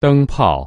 灯泡。